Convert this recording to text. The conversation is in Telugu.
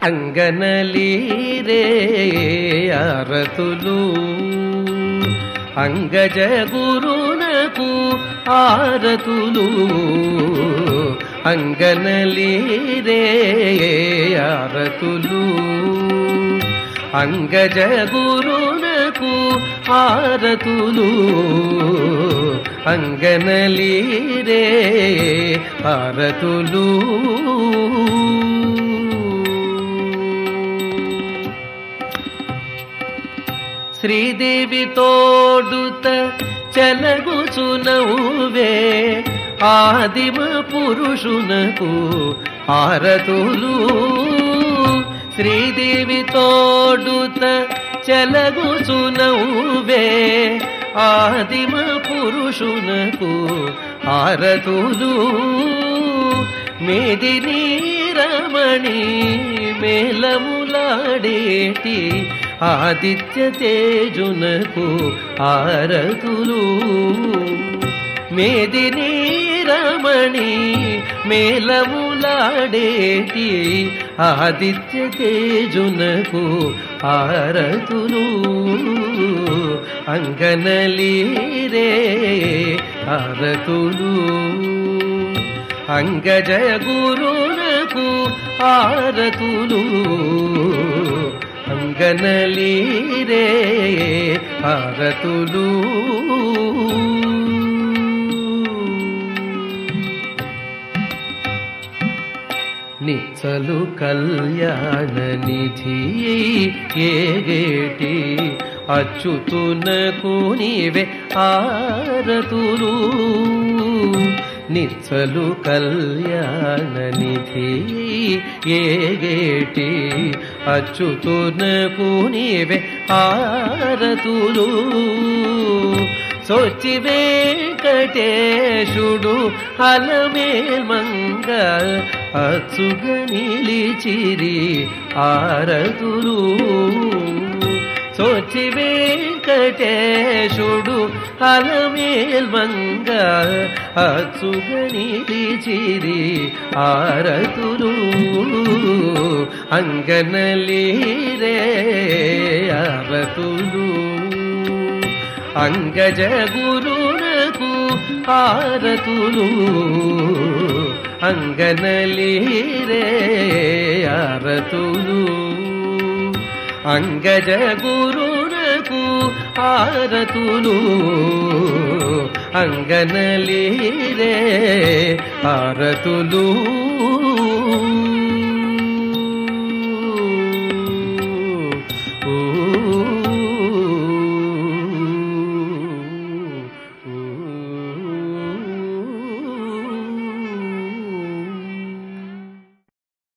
అంగనలీరే అరతులు అంగజ గురునకు ఆరతులు అంగనలీరే అరతులు అంగజ గురునకు ఆరతులు అంగనలీరే అరతులు. श्रीदेविोडुत चलु सुन उ आदिम पुरुषु न कु आरतुल श्रीदेविडूत चलु सुन उ आदिम पुरुषु ఆదిత్య తేజునకు ఆరతులు. మేదిని రమణి మేలములాడేటి ఆదిత్య తేజునకు ఆరతులు. అంగనలీరే ఆరతులు. అంగజ గురునకు ఆరతులు. అంగనలీరే హారతులు. నిచ్చలు కళ్యాణ నిధి ఏగేటి అచ్యుతునకు నీవే ఆరతులు నిచ్చలు కళ్యాణ నిధి ఏగేటి అచ్యుతునకు నీవే ఆరతులు సొచ్చి వెంకటేశుడు అలమేల్ మంగ అచ్చుగ నిలిచిరి ఆరతులు సోచి వెంకటేశుడు అలమేల్ మంగ అచ్చుగ నిలిచిరి ఆరతులు అంగనలీరే ఆరతులు అంగజ గురునకు ఆరతులు అంగనలీరే ఆరతులు అంగజ గురునకు ఆరతులు అంగనలీరే ఆరతులు